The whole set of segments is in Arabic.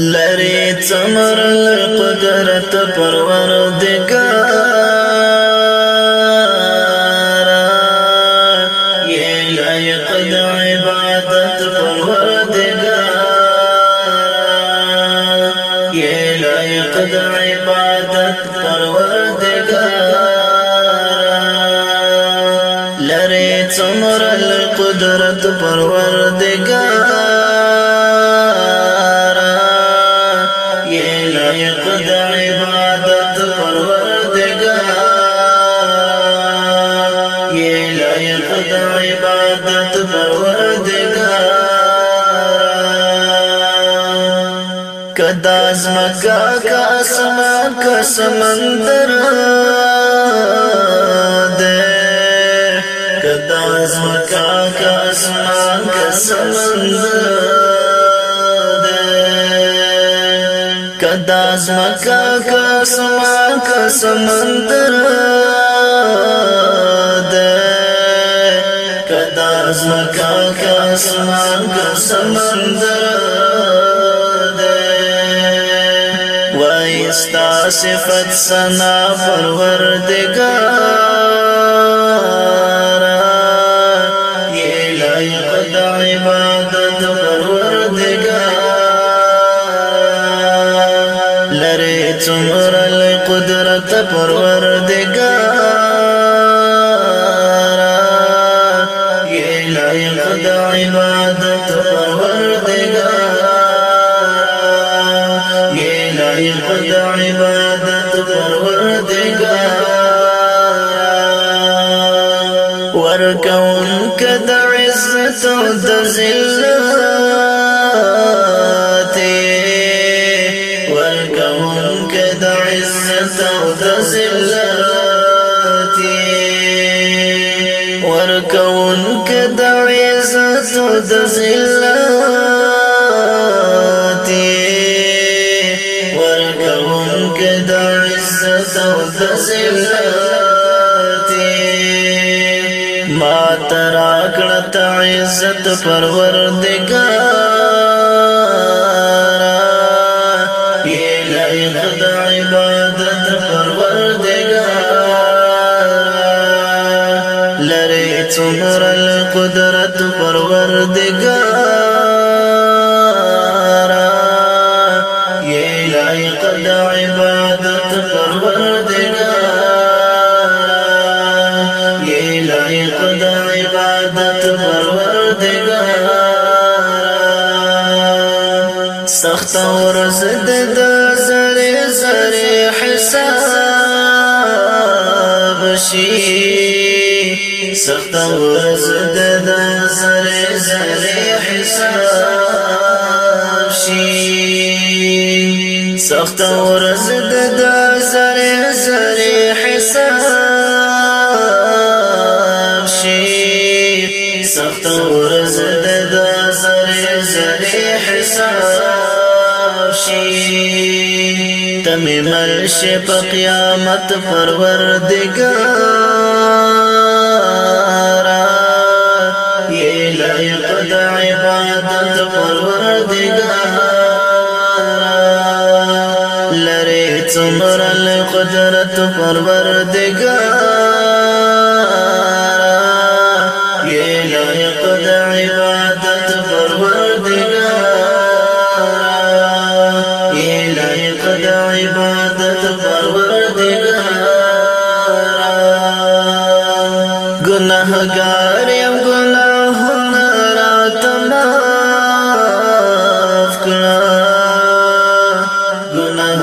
لری څمر قدرت پروردگار یہ لایق د عبادت پروردگار یہ لایق د عبادت پروردگار لری څمر قدرت پروردگار داز مکا کا آسمان کا سمندر دے کداز مکا کا آسمان کا سمندر دے کداز کا آسمان کا سمندر دے کداز مکا کا آسمان کا سمندر صفت سنا پروردگار یہ لائق دا عبادت پروردگار لرے تمر القدرت پروردگار عزت و د ذلت ورکون کد عزت و د ذلت ورکون کد عزت و د ذلت ترا کړت عزت پروردگار. یہ لائق د عبادت پروردگار. لری څومره القدرت پروردگار. یہ لائق د عبادت پروردگار. ورځ د زری زری حساب شي سخت ورځ د زری زری حساب شي سخت ورځ د زری تمه مرشه په قیامت پروردگار یہ لایق د عبادت پروردگار لری څومره قدرت پروردگار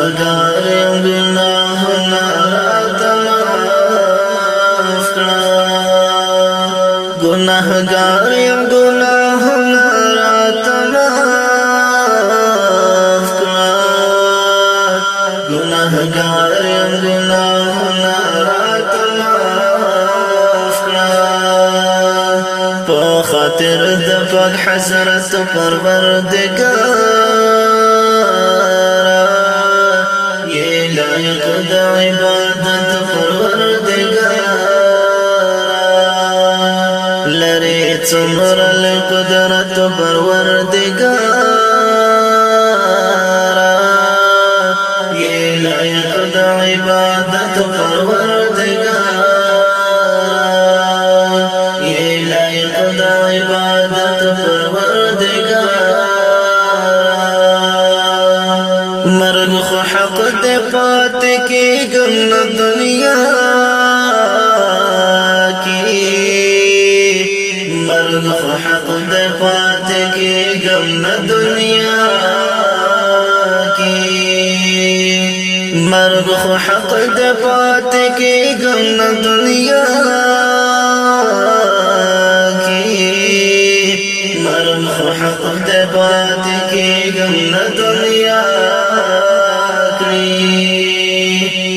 گناہگار یم گناہنا رات معاف کرا گناہگار یم گناہنا رات گناهګار یم ګناهونه راته معاف کړه په خاطر د پاک حضرت خلق د عبادت پروردگار لری څومره قدرت پروردگار یې لایق د عبادت پروردگار یې لایق د عبادت پروردگار دنیا کې مرګ خو حق دې پات کې ګم دنیا کې مرګ خو حق دې پات کې ګم دنیا حق د کې ګم دنیا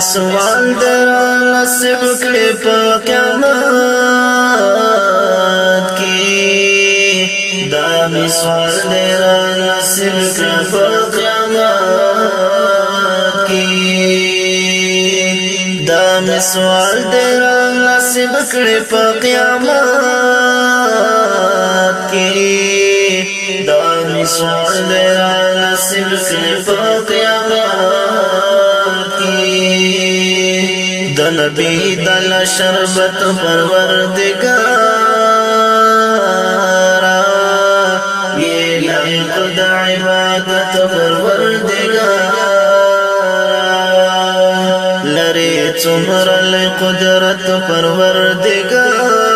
سوال در نصیب کړي په قیامت کې. دا می سوال در نصیب کړي په قیامت کې. دا می سوال در نصیب کړي په قیامت کې. دا می سوال در نصیب کړي په قیامت نبی دل شربت پروردگارا یہ لائق دا عبادت پروردگارا لری تمر القدرت پروردگارا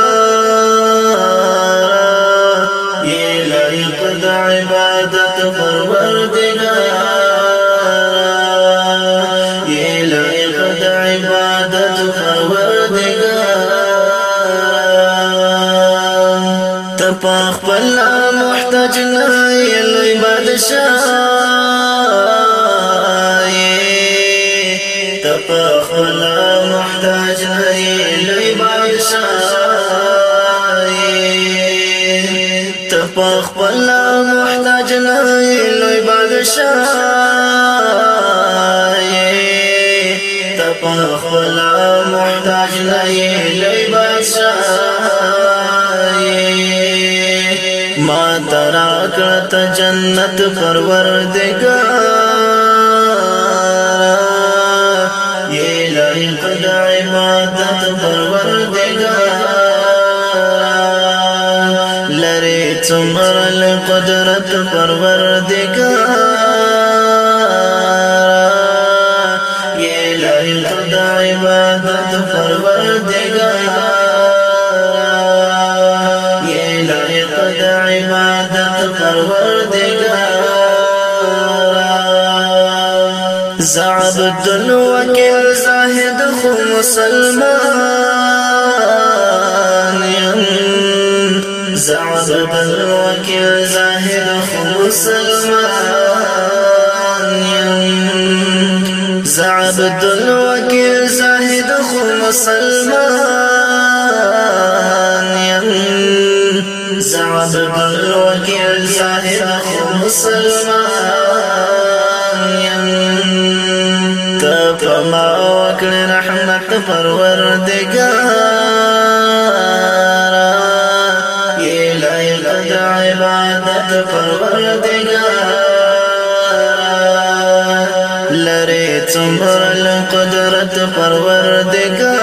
یہ لائق دا عبادت پروردگارا محتاج نه لوی بادشاہ تپاخ بلا محتاج نه لوی بادشاہ تپاخ بلا محتاج نه لوی بادشاہ تپاخ بلا محتاج نه لوی جنت پروردگار. یہ لائق د عبادت پروردگار. لری څومره القدرت پروردگار. یہ لائق د عبادت پروردگار زعبد الوكيل زاهد خو مسلمان. زعبد الوكيل زاهد خو مسلمان. زعبد الوكيل زاهد خو مسلمان. زعبد الوكيل خو مسلمان فما وکړ رحمت پروردگار یہ لائق د عبادت پروردگار